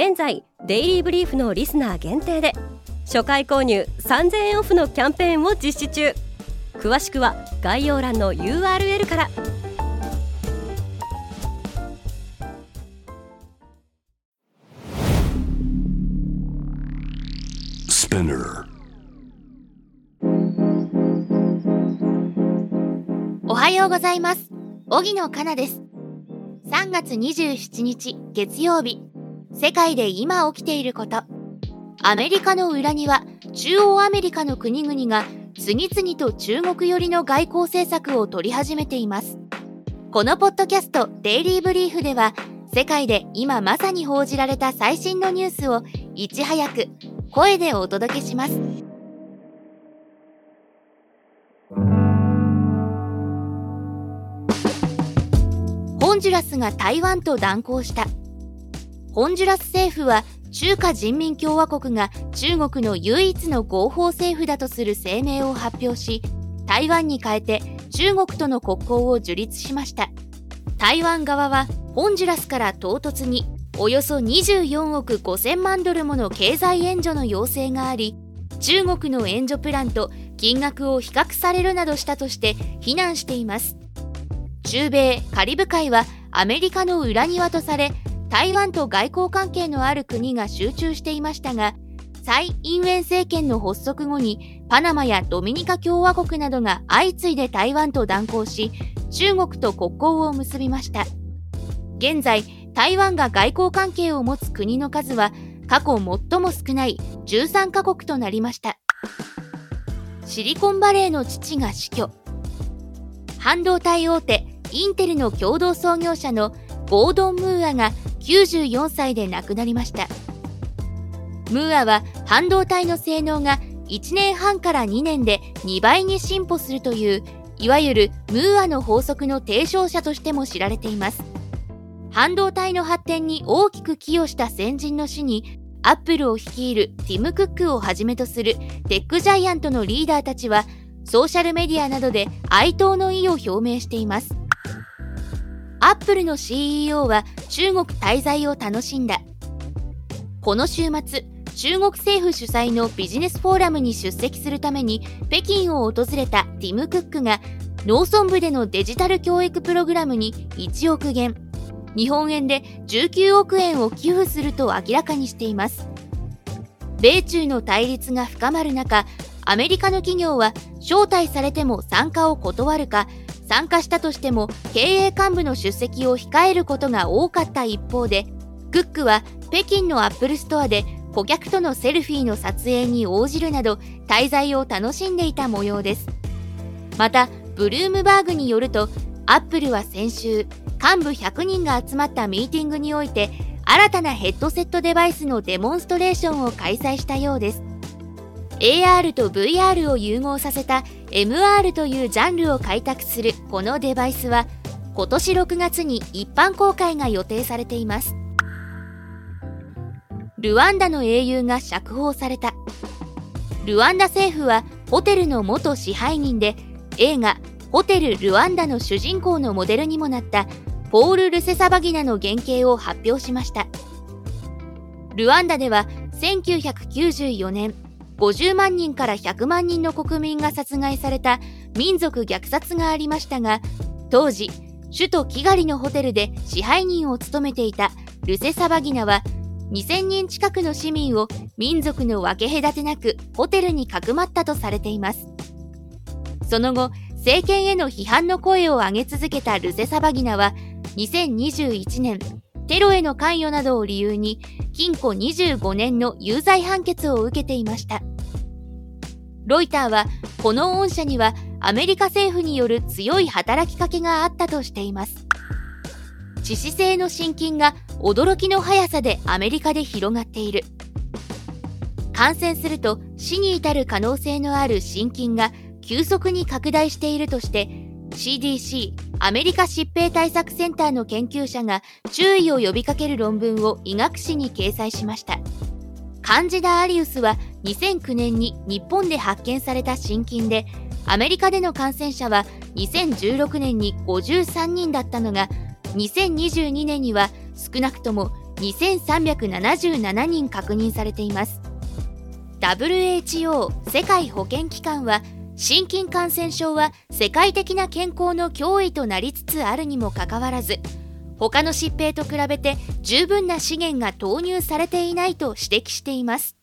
現在デイリーブリーフのリスナー限定で初回購入3000円オフのキャンペーンを実施中。詳しくは概要欄の URL から。おはようございます。荻野かなです。3月27日月曜日世界で今起きていること。アメリカの裏には中央アメリカの国々が次々と中国寄りの外交政策を取り始めています。このポッドキャストデイリーブリーフでは世界で今まさに報じられた最新のニュースをいち早く声でお届けします。ホンジュラスが台湾と断交した。ホンジュラス政府は中華人民共和国が中国の唯一の合法政府だとする声明を発表し台湾に変えて中国との国交を樹立しました。台湾側はホンジュラスから唐突におよそ24億5000万ドルもの経済援助の要請があり中国の援助プランと金額を比較されるなどしたとして非難しています。中米カリブ海はアメリカの裏庭とされ台湾と外交関係のある国が集中していましたが蔡英文政権の発足後にパナマやドミニカ共和国などが相次いで台湾と断交し中国と国交を結びました。現在台湾が外交関係を持つ国の数は過去最も少ない13カ国となりました。シリコンバレーの父が死去。半導体大手インテルの共同創業者のゴードン・ムーアが94歳で亡くなりました。ムーアは半導体の性能が1年半から2年で2倍に進歩するといういわゆるムーアの法則の提唱者としても知られています。半導体の発展に大きく寄与した先人の死にアップルを率いるティム・クックをはじめとするテックジャイアントのリーダーたちはソーシャルメディアなどで哀悼の意を表明しています。アップルの CEO は中国滞在を楽しんだ。この週末中国政府主催のビジネスフォーラムに出席するために北京を訪れたティム・クックが農村部でのデジタル教育プログラムに1億元日本円で19億円を寄付すると明らかにしています。米中の対立が深まる中アメリカの企業は招待されても参加を断るか参加したとしても経営幹部の出席を控えることが多かった一方でクックは北京のアップルストアで顧客とのセルフィーの撮影に応じるなど滞在を楽しんでいた模様です。またブルームバーグによるとアップルは先週幹部100人が集まったミーティングにおいて新たなヘッドセットデバイスのデモンストレーションを開催したようです。AR と VR を融合させた MR というジャンルを開拓するこのデバイスは今年6月に一般公開が予定されています。ルワンダの英雄が釈放された。ルワンダ政府はホテルの元支配人で映画「ホテルルワンダ」の主人公のモデルにもなったポール・ルセサバギナの原型を発表しました。ルワンダでは1994年50万人から100万人の国民が殺害された民族虐殺がありましたが当時首都キガリのホテルで支配人を務めていたルセサバギナは2000人近くの市民を民族の分け隔てなくホテルにかくまったとされています。その後政権への批判の声を上げ続けたルセサバギナは2021年テロへの関与などを理由に禁錮25年の有罪判決を受けていました。ロイターはこの恩赦にはアメリカ政府による強い働きかけがあったとしています。致死性の心筋が驚きの速さでアメリカで広がっている。感染すると死に至る可能性のある心筋が急速に拡大しているとして CDC アメリカ疾病対策センターの研究者が注意を呼びかける論文を医学誌に掲載しました。カンジダ・アリウスは2009年に日本で発見された心筋でアメリカでの感染者は2016年に53人だったのが2022年には少なくとも2377人確認されています。WHO 世界保健機関は心筋感染症は世界的な健康の脅威となりつつあるにもかかわらず他の疾病と比べて十分な資源が投入されていないと指摘しています。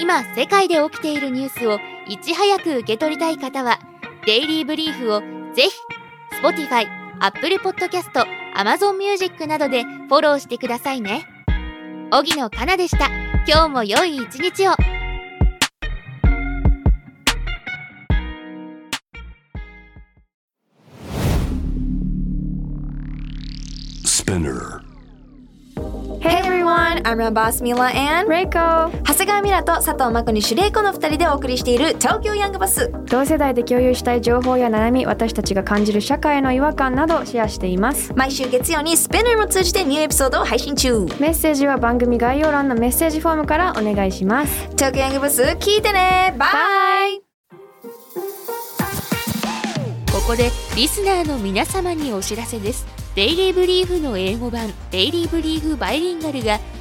今世界で起きているニュースをいち早く受け取りたい方はデイリーブリーフをぜひ Spotify、Apple Podcast、Amazon Music などでフォローしてくださいね。荻野かなでした。今日も良い一日を。Spinner. Everyone, I'm your boss Mila and レイコ長谷川ミラと佐藤真子にシュレイコの二人でお送りしている東京ヤングバス同世代で共有したい情報や悩み私たちが感じる社会の違和感などシェアしています。毎週月曜にスペナーも通じてニューエピソードを配信中。メッセージは番組概要欄のメッセージフォームからお願いします。東京ヤングバス聞いてね。バイここでリスナーの皆様にお知らせです。デイリーブリーフの英語版デイリーブリーフバイリンガルが